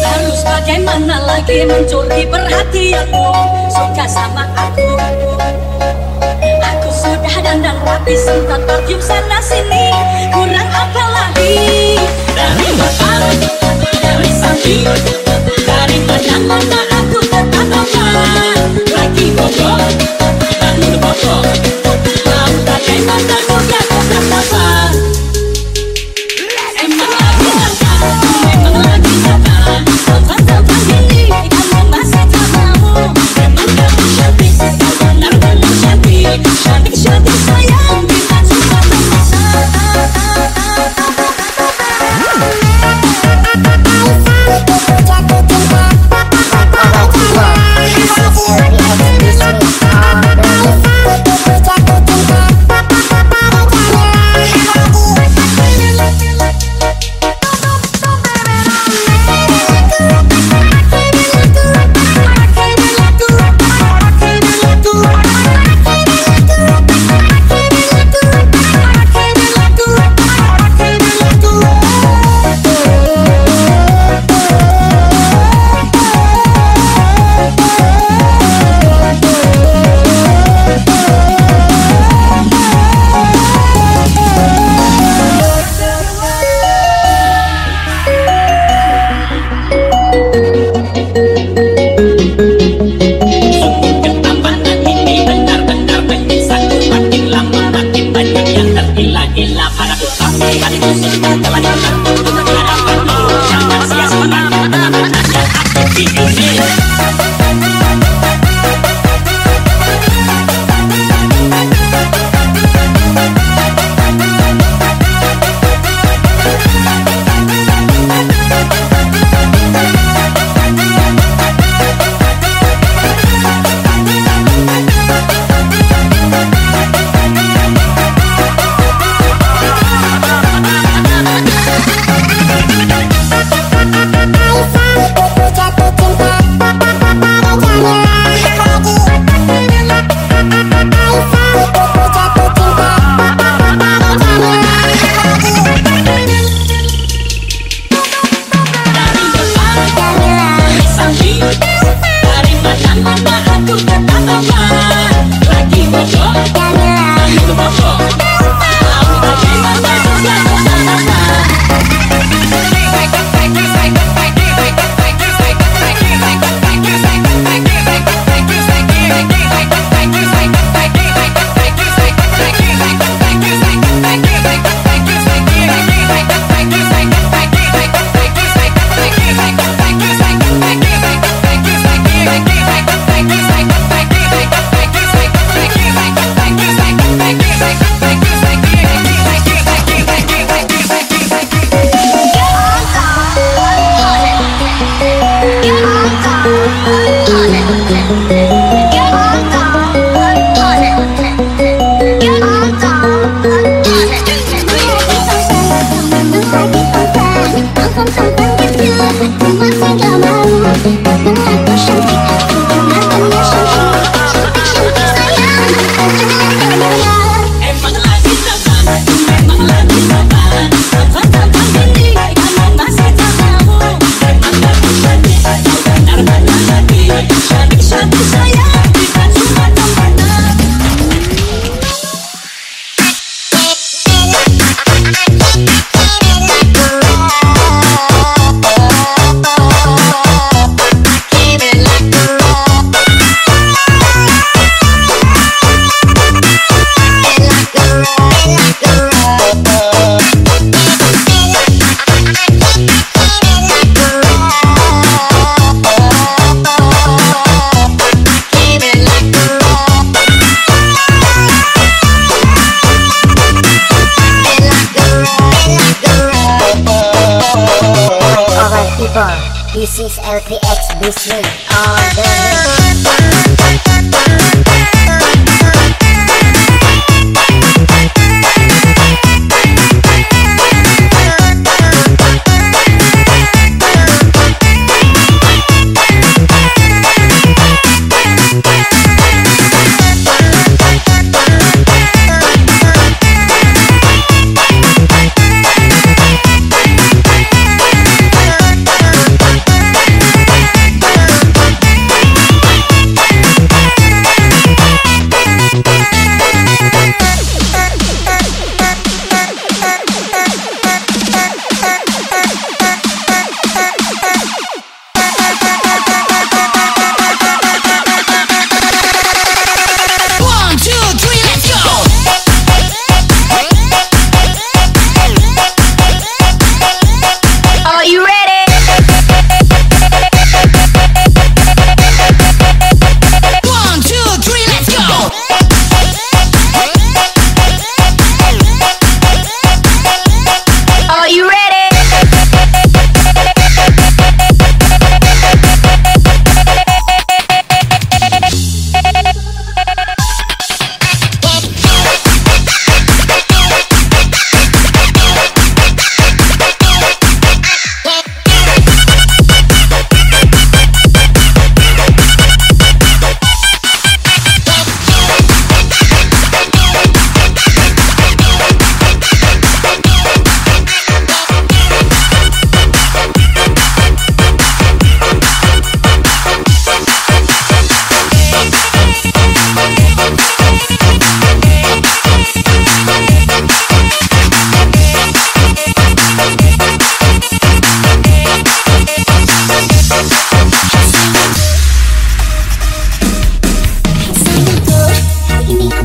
Harus bagaimana lagi mencuri perhatianmu? Suka sama aku. Aku sudah dandan rapi, sempat parfum sana sini. Kurang apa lagi? Dari mata, dari samping, dari mana-mana aku tetap aman. Lagi bodoh, dan bodoh. Tahu bagaimana? fire.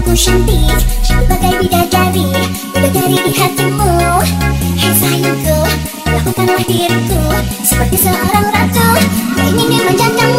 Kamu cantik Bagai bidadari Bidadari di hatimu. Hai sayangku Lakukanlah diriku Seperti seorang ratu. Kau ingin memanjakanmu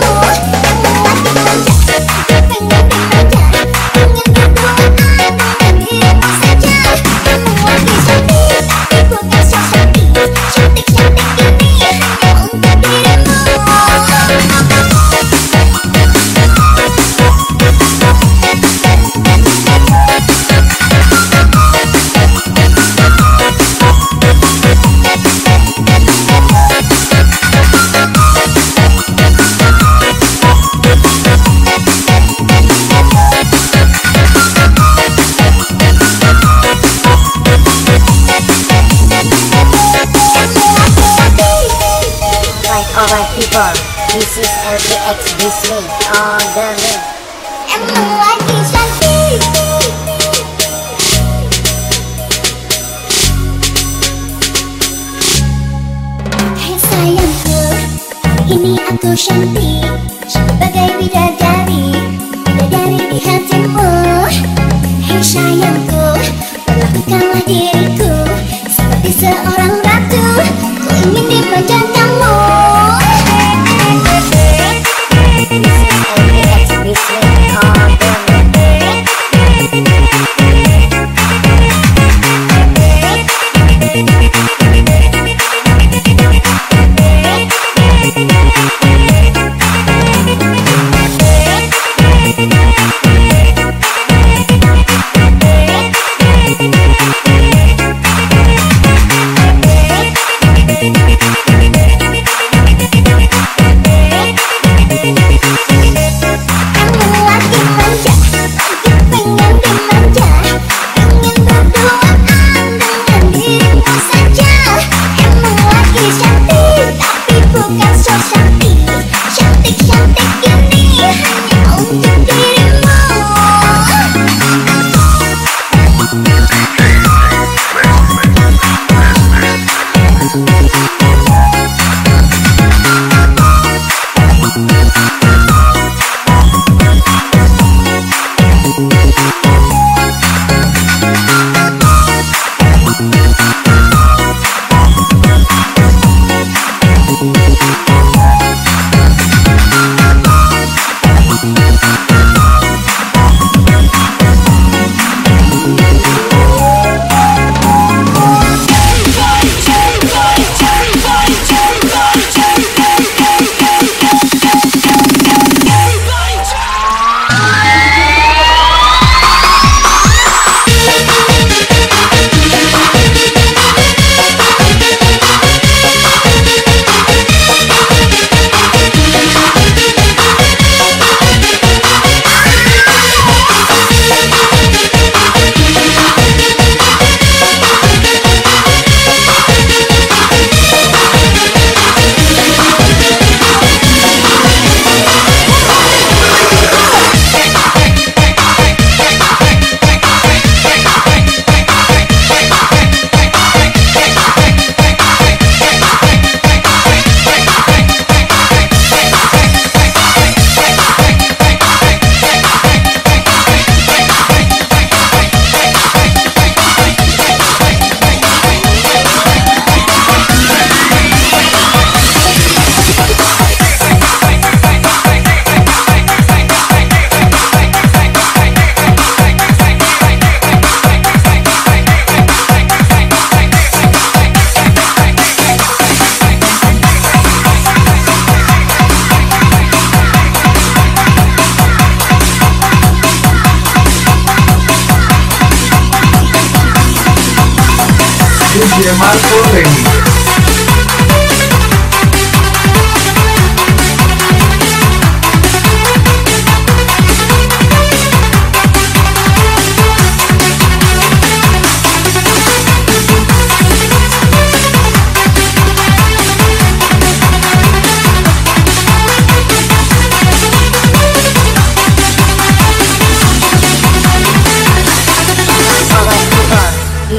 I'm many.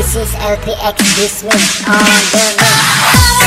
This is LPX, this means on the move.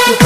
out.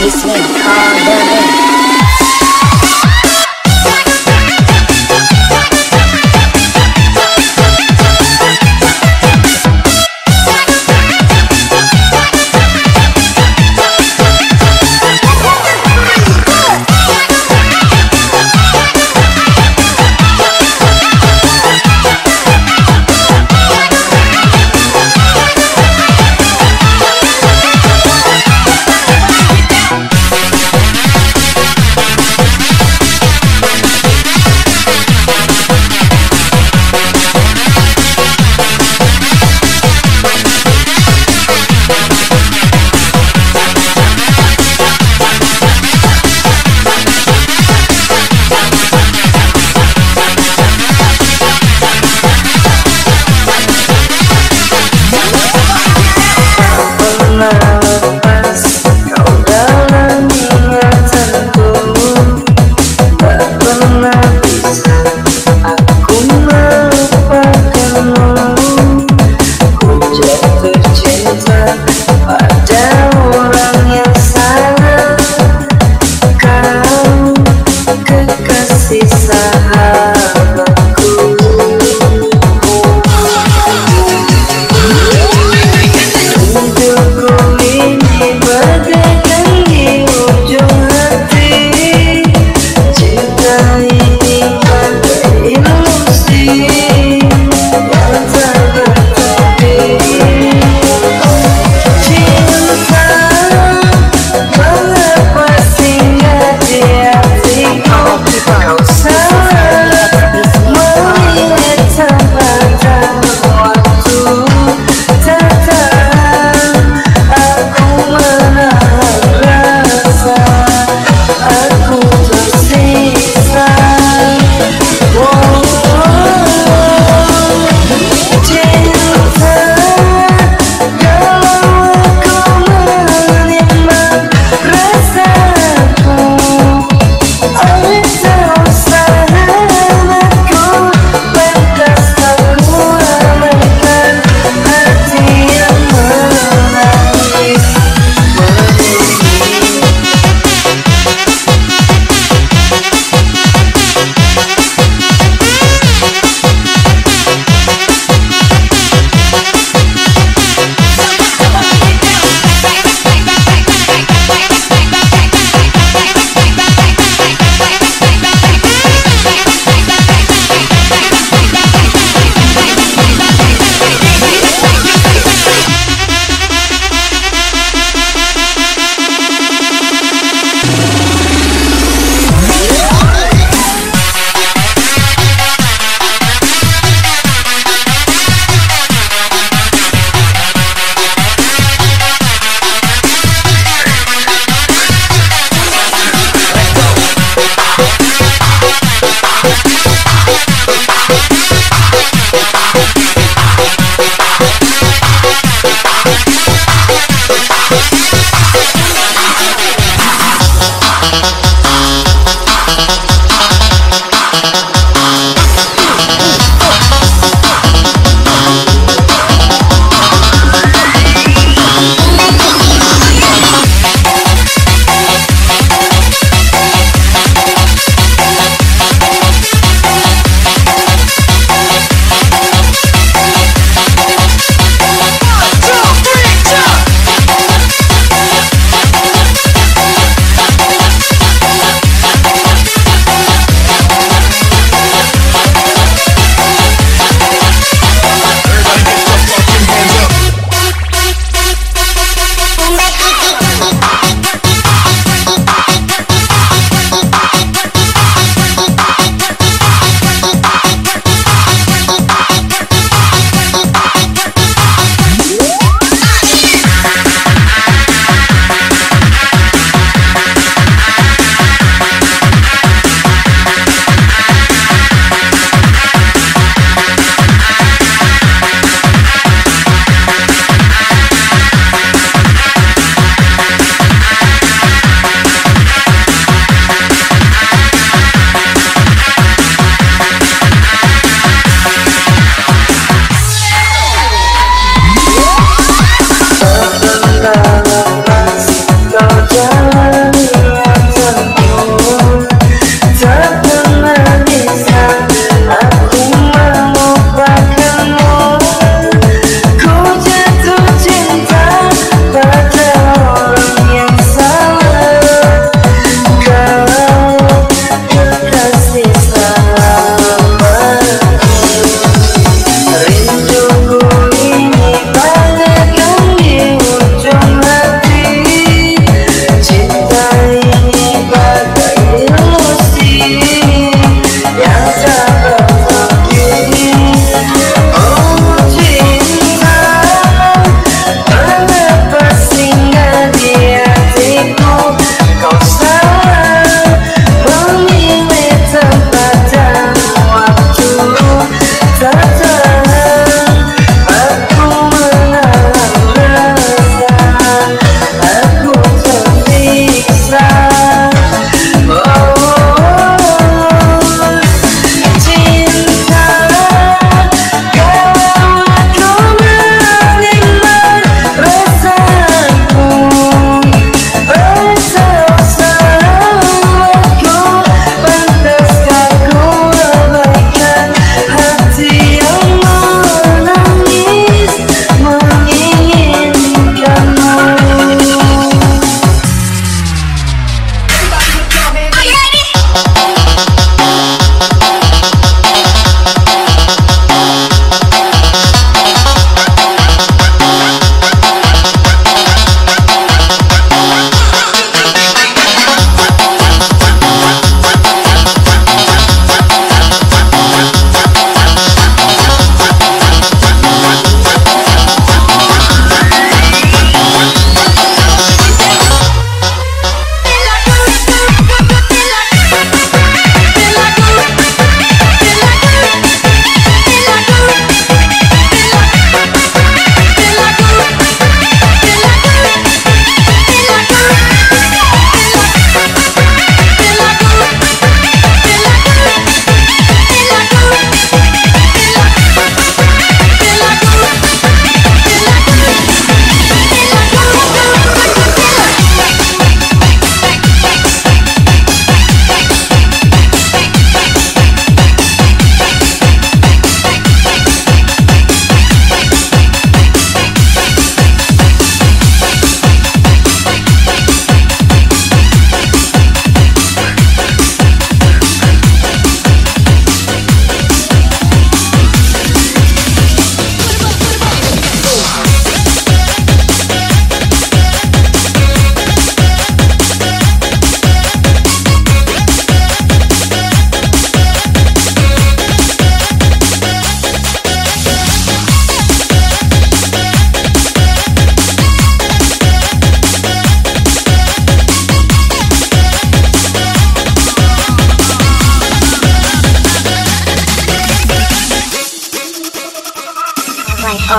LPX Business on the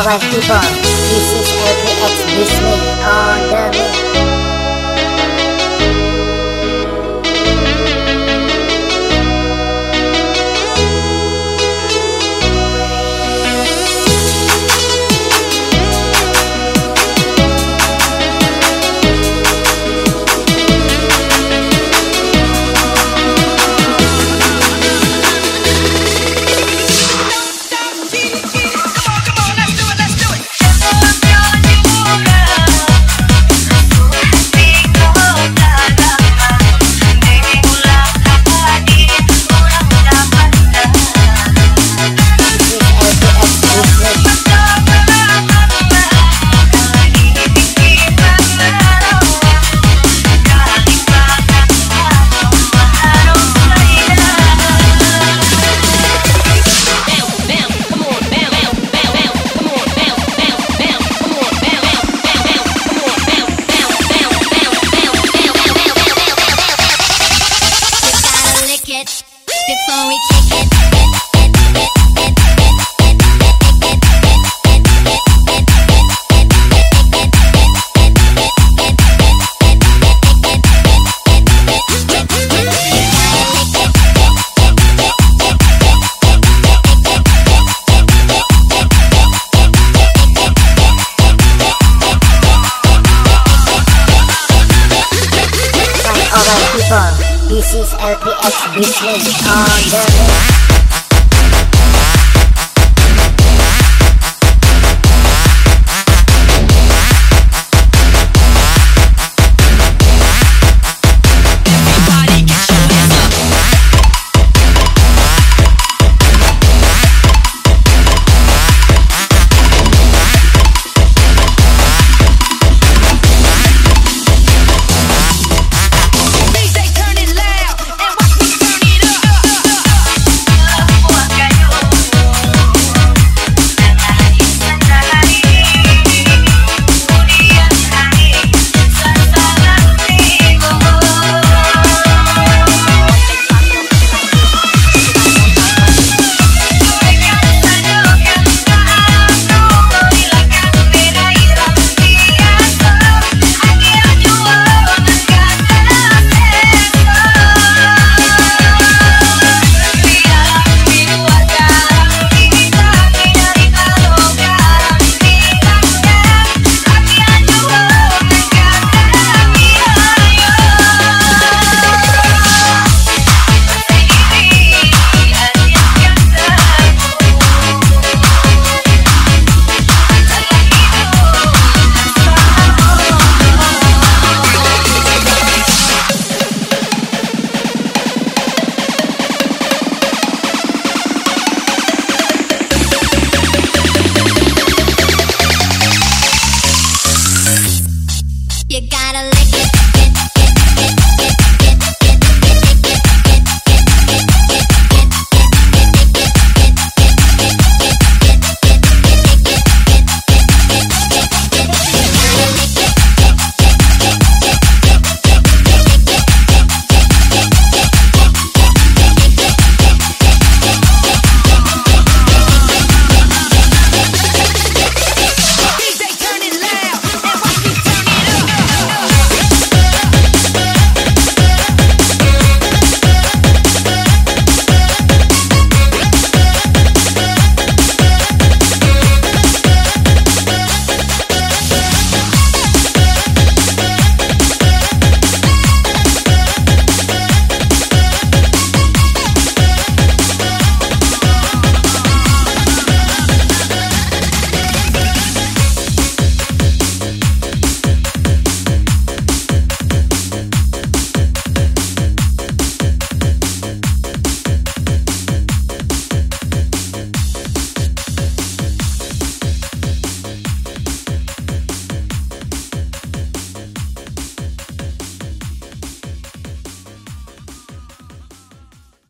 alright people, this is LPX Disney